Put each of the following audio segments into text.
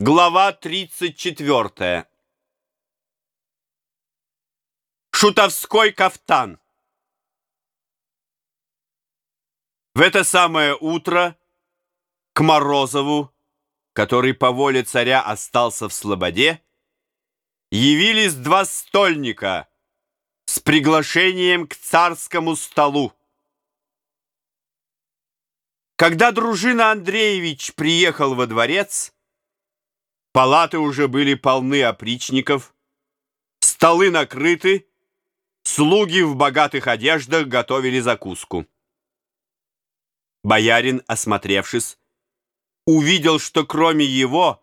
Глава 34. Шутовской кафтан. В это самое утро к Морозову, который по воле царя остался в Слободе, явились два стольника с приглашением к царскому столу. Когда дружина Андреевич приехал во дворец, Палаты уже были полны опричников, столы накрыты, слуги в богатых одеждах готовили закуску. Боярин, осмотревшись, увидел, что кроме его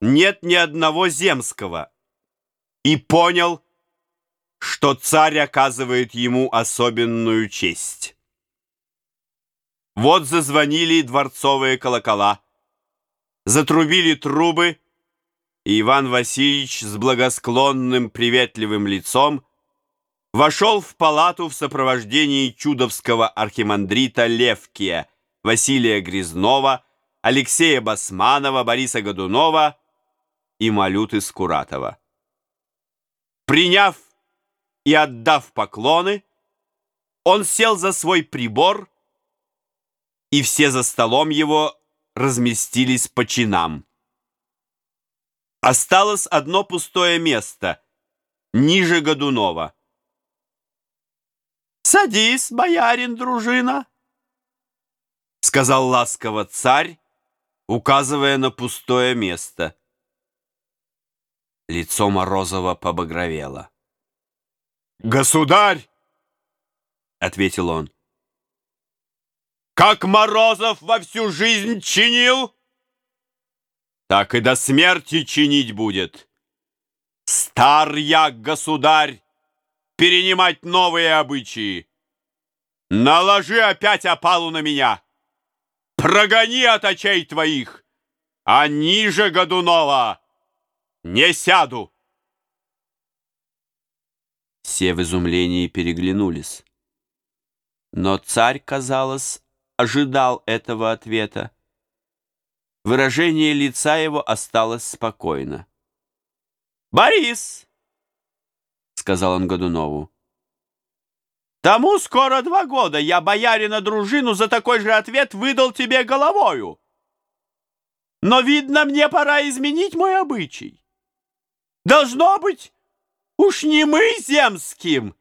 нет ни одного земского, и понял, что царь оказывает ему особенную честь. Вот зазвонили дворцовые колокола, затрубили трубы, и Иван Васильевич с благосклонным приветливым лицом вошел в палату в сопровождении чудовского архимандрита Левкия, Василия Грязнова, Алексея Басманова, Бориса Годунова и Малюты Скуратова. Приняв и отдав поклоны, он сел за свой прибор, и все за столом его разместились по чинам. Осталось одно пустое место, ниже Годунова. «Садись, боярин, дружина!» Сказал ласково царь, указывая на пустое место. Лицо Морозова побагровело. «Государь!» — ответил он. «Как Морозов во всю жизнь чинил!» Так и до смерти чинить будет. Стар я, государь, перенимать новые обычаи. Наложи опять опалу на меня. Прогони от очей твоих, а ниже Годунова не сяду. Все в изумлении переглянулись. Но царь, казалось, ожидал этого ответа. Выражение лица его осталось спокойно. «Борис!» — сказал он Годунову. «Тому скоро два года я боярина дружину за такой же ответ выдал тебе головою. Но, видно, мне пора изменить мой обычай. Должно быть, уж не мы земским,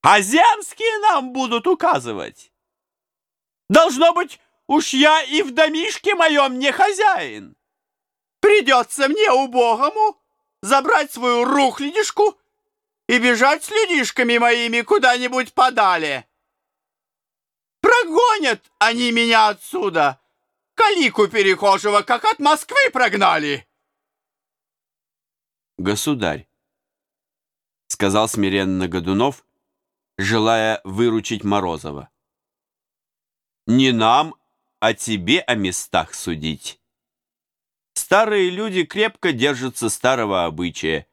а земские нам будут указывать. Должно быть, Уж я и в домишке моем не хозяин. Придется мне, убогому, забрать свою рухлядишку и бежать с людишками моими куда-нибудь подали. Прогонят они меня отсюда, калику перехожего, как от Москвы прогнали. Государь, сказал смиренно Годунов, желая выручить Морозова. Не нам, а тебе о местах судить. Старые люди крепко держатся старого обычая,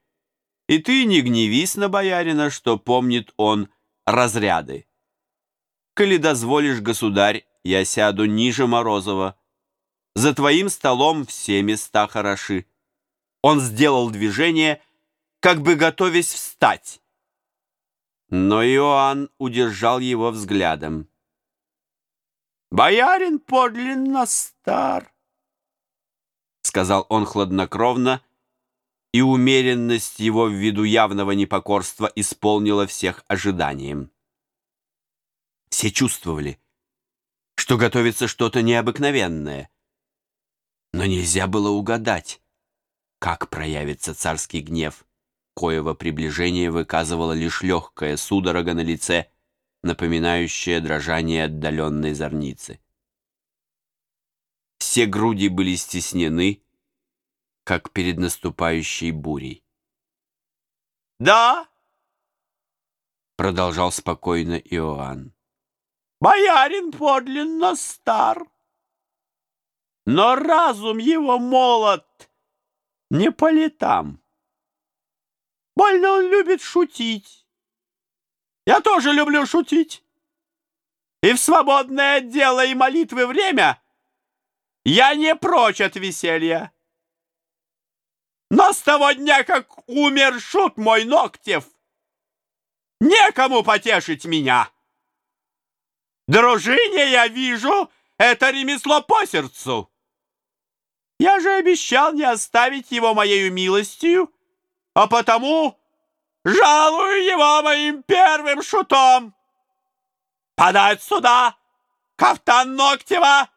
и ты не гневись на боярина, что помнит он разряды. Коли дозволишь, государь, я сяду ниже Морозова. За твоим столом все места хороши. Он сделал движение, как бы готовясь встать. Но Иоанн удержал его взглядом. Боярин подлинно стар, сказал он хладнокровно, и умеренность его в виду явного непокорства исполнила всех ожиданием. Все чувствовали, что готовится что-то необыкновенное, но нельзя было угадать, как проявится царский гнев, коего приближение выказывало лишь легкая судорога на лице — напоминающее дрожание отдаленной зорницы. Все груди были стеснены, как перед наступающей бурей. «Да!» — продолжал спокойно Иоанн. «Боярин подлинно стар, но разум его молод не по летам. Больно он любит шутить, я тоже люблю шутить. И в свободное дело и молитвы время я не прочь от веселья. Но с того дня, как умер шут мой Ногтев, некому потешить меня. Дружине я вижу, это ремесло по сердцу. Я же обещал не оставить его моею милостью, а потому жалую его моим первым шутом. Подать сюда кафтан Ногтева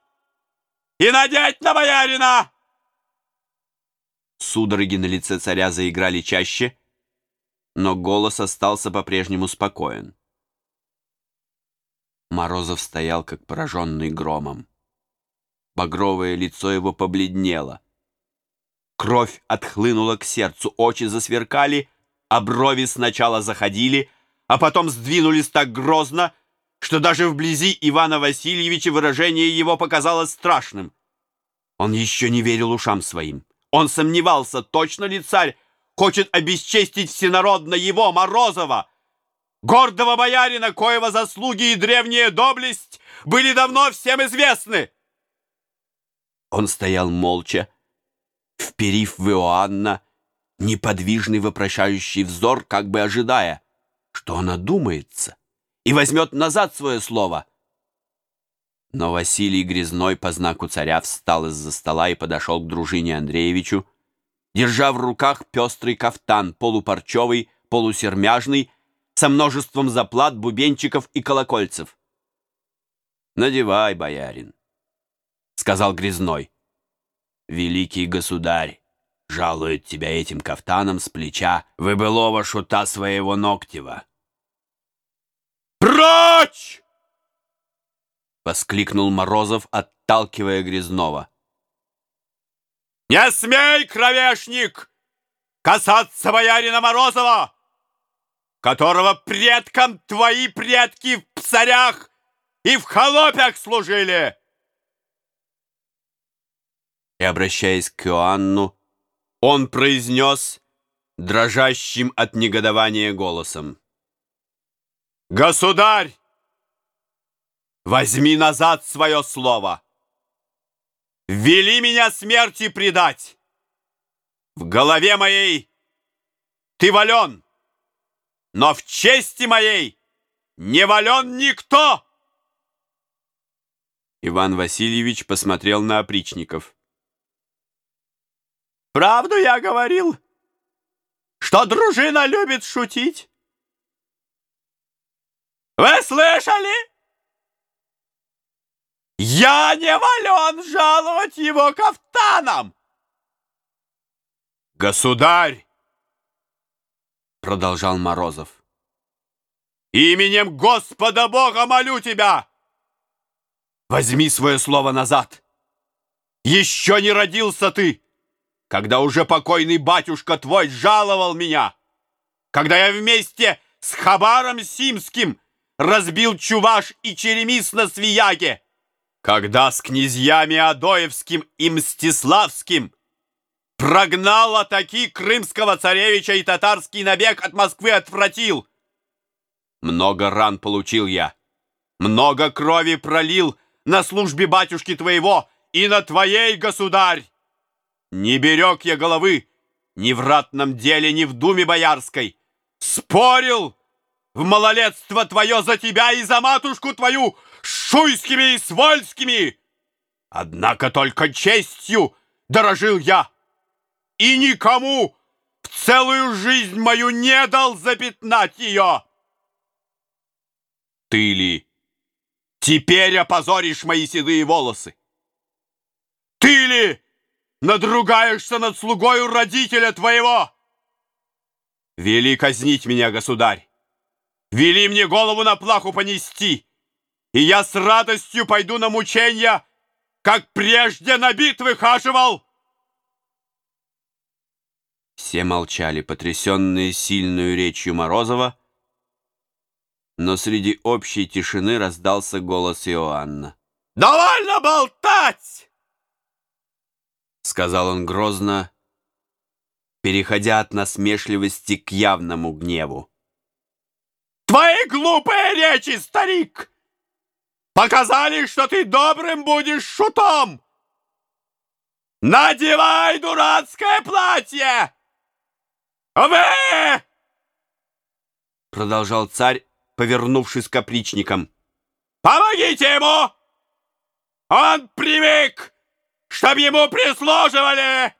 и надеть на боярина!» Судороги на лице царя заиграли чаще, но голос остался по-прежнему спокоен. Морозов стоял, как пораженный громом. Багровое лицо его побледнело. Кровь отхлынула к сердцу, очи засверкали, а брови сначала заходили, а потом сдвинулись так грозно, что даже вблизи Ивана Васильевича выражение его показалось страшным. Он еще не верил ушам своим. Он сомневался, точно ли царь хочет обесчестить всенародно его, Морозова, гордого боярина, коего заслуги и древняя доблесть были давно всем известны. Он стоял молча, вперив в Иоанна неподвижный вопрошающий взор, как бы ожидая, что она думается и возьмет назад свое слово. Но Василий Грязной по знаку царя встал из-за стола и подошел к дружине Андреевичу, держа в руках пестрый кафтан, полупарчевый, полусермяжный, со множеством заплат, бубенчиков и колокольцев. «Надевай, боярин», — сказал Грязной. «Великий государь жалует тебя этим кафтаном с плеча выбылого шута своего Ногтева». «Прочь!» — воскликнул Морозов, отталкивая Грязнова. «Не смей, кровешник, касаться боярина Морозова, которого предкам твои предки в псарях и в холопях служили!» И, обращаясь к Иоанну, он произнес дрожащим от негодования голосом. Государь, возьми назад свое слово. Вели меня смерти предать. В голове моей ты вален, но в чести моей не вален никто. Иван Васильевич посмотрел на опричников. Правду я говорил, что дружина любит шутить. Вы слышали? Я не вален жаловать его кафтаном! Государь! Продолжал Морозов. Именем Господа Бога молю тебя! Возьми свое слово назад! Еще не родился ты, когда уже покойный батюшка твой жаловал меня, когда я вместе с Хабаром Симским разбил Чуваш и Черемис на Свияге, когда с князьями Адоевским и Мстиславским прогнал атаки крымского царевича и татарский набег от Москвы отвратил. Много ран получил я, много крови пролил на службе батюшки твоего и на твоей, государь. Не берег я головы ни в ратном деле, ни в думе боярской. Спорил, в малолетство твое за тебя и за матушку твою шуйскими и свольскими. Однако только честью дорожил я, и никому в целую жизнь мою не дал запятнать ее. Ты ли теперь опозоришь мои седые волосы? Ты ли надругаешься над слугою родителя твоего? Вели казнить меня, государь. Вели мне голову на плаху понести, и я с радостью пойду на мучения, как прежде на битвы хаживал!» Все молчали, потрясенные сильную речью Морозова, но среди общей тишины раздался голос Иоанна. «Довольно болтать!» — сказал он грозно, переходя от насмешливости к явному гневу. Твои глупые речи, старик, показали, что ты добрым будешь шутом. Надевай дурацкое платье! Вы! Продолжал царь, повернувшись к опричникам. Помогите ему! Он привык, чтоб ему прислуживали!